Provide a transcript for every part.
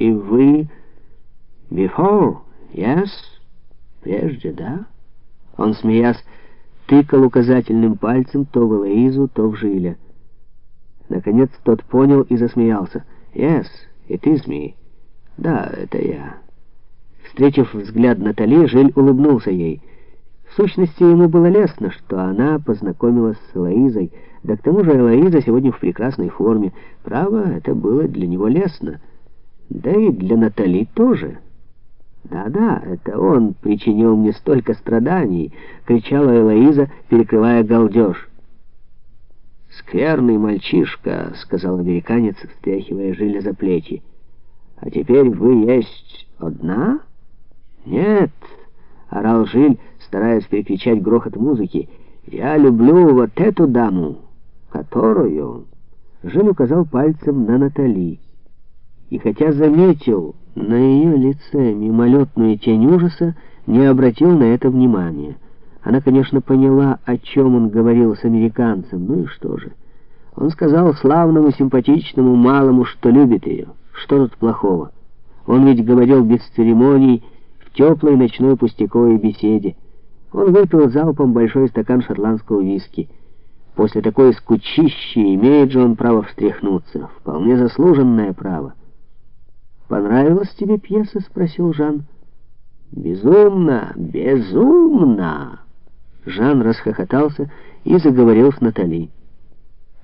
И вы... Before, yes? Прежде, да? Он, смеясь, тыкал указательным пальцем то в Элоизу, то в Жиля. Наконец тот понял и засмеялся. Yes, it is me. Да, это я. Встретив взгляд Натали, Жиль улыбнулся ей. В сущности, ему было лестно, что она познакомилась с Элоизой, да к тому же Элоиза сегодня в прекрасной форме. Право, это было для него лестно. Да и для Натали тоже. «Да-да, это он причинил мне столько страданий!» — кричала Элоиза, перекрывая галдеж. «Скверный мальчишка», — сказал американец, встряхивая Жиля за плечи. «А теперь вы есть одна?» «Нет», — орал Жиль, стараясь перекричать грохот музыки. «Я люблю вот эту даму, которую...» Жиль указал пальцем на Натали. И хотя заметил на ее лице мимолетную тень ужаса, не обратил на это внимания. Она, конечно, поняла, о чем он говорил с американцем. Ну и что же? Он сказал славному, симпатичному, малому, что любит ее. Что тут плохого? Он ведь говорил без церемоний, в теплой ночной пустяковой беседе. Он выпил залпом большой стакан шотландского виски. После такой скучищи имеет же он право встряхнуться. Вполне заслуженное право. «Понравилась тебе пьеса?» — спросил Жан. «Безумно! Безумно!» Жан расхохотался и заговорил с Натали.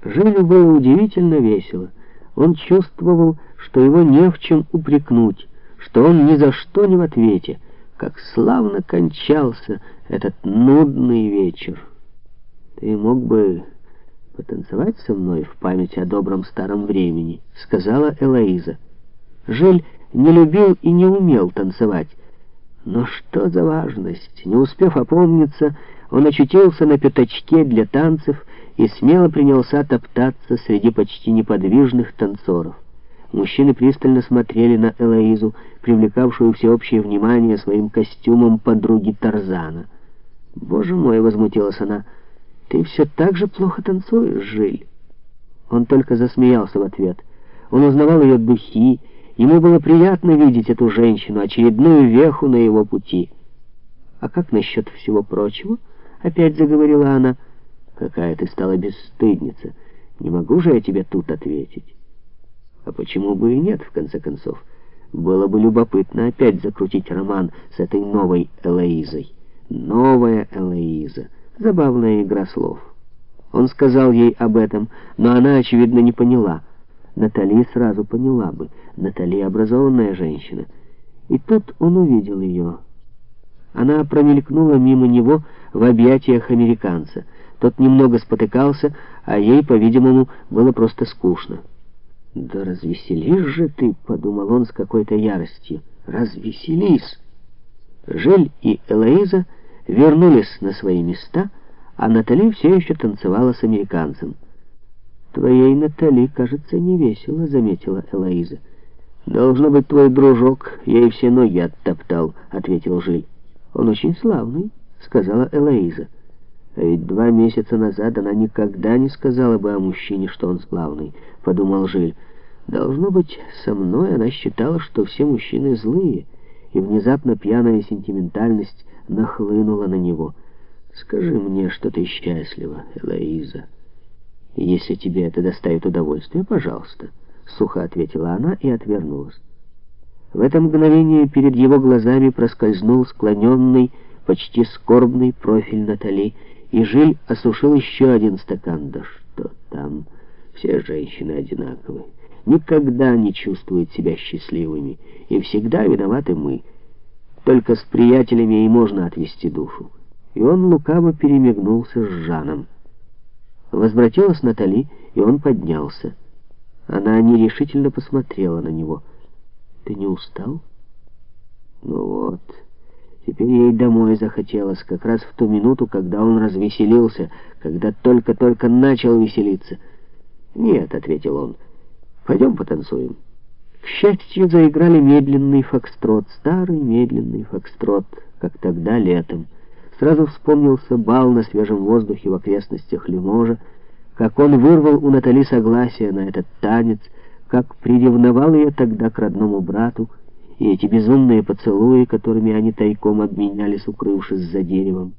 Жилю было удивительно весело. Он чувствовал, что его не в чем упрекнуть, что он ни за что не в ответе. Как славно кончался этот нудный вечер. «Ты мог бы потанцевать со мной в память о добром старом времени», — сказала Элоиза. Жиль не любил и не умел танцевать. Но что за важность? Не успев опомниться, он очутился на пятачке для танцев и смело принялся топтаться среди почти неподвижных танцоров. Мужчины пристально смотрели на Элоизу, привлекавшую всеобщее внимание своим костюмом подруги Тарзана. «Боже мой!» — возмутилась она. «Ты все так же плохо танцуешь, Жиль!» Он только засмеялся в ответ. Он узнавал ее духи, Ему было приятно видеть эту женщину, очередную веху на его пути. «А как насчет всего прочего?» — опять заговорила она. «Какая ты стала бесстыдница! Не могу же я тебе тут ответить!» «А почему бы и нет, в конце концов? Было бы любопытно опять закрутить роман с этой новой Элоизой. Новая Элоиза. Забавная игра слов». Он сказал ей об этом, но она, очевидно, не поняла — Натали сразу поняла бы. Натали образованная женщина. И тут он увидел ее. Она промелькнула мимо него в объятиях американца. Тот немного спотыкался, а ей, по-видимому, было просто скучно. «Да развеселишь же ты!» — подумал он с какой-то яростью. «Развеселись!» Жель и Элоиза вернулись на свои места, а Натали все еще танцевала с американцем. «Твоей Натали, кажется, не весело», — заметила Элоиза. «Должно быть, твой дружок ей все ноги оттоптал», — ответил Жиль. «Он очень славный», — сказала Элоиза. «А ведь два месяца назад она никогда не сказала бы о мужчине, что он славный», — подумал Жиль. «Должно быть, со мной она считала, что все мужчины злые» и внезапно пьяная сентиментальность нахлынула на него. «Скажи мне, что ты счастлива, Элоиза». «Если тебе это доставит удовольствие, пожалуйста», — сухо ответила она и отвернулась. В это мгновение перед его глазами проскользнул склоненный, почти скорбный профиль Натали, и Жиль осушил еще один стакан. Да что там, все женщины одинаковы, никогда не чувствуют себя счастливыми, и всегда виноваты мы. Только с приятелями и можно отвести душу. И он лукаво перемигнулся с Жаном. Возвратилась Натали, и он поднялся. Она нерешительно посмотрела на него. «Ты не устал?» «Ну вот, теперь ей домой захотелось, как раз в ту минуту, когда он развеселился, когда только-только начал веселиться». «Нет», — ответил он, — «пойдем потанцуем». К счастью, заиграли медленный фокстрот, старый медленный фокстрот, как тогда летом. Сразу вспомнился бал на свежем воздухе в окрестностях Лиможа, как он вырвал у Натали согласие на этот танец, как приревновал ее тогда к родному брату, и эти безумные поцелуи, которыми они тайком обменялись, укрывшись за деревом.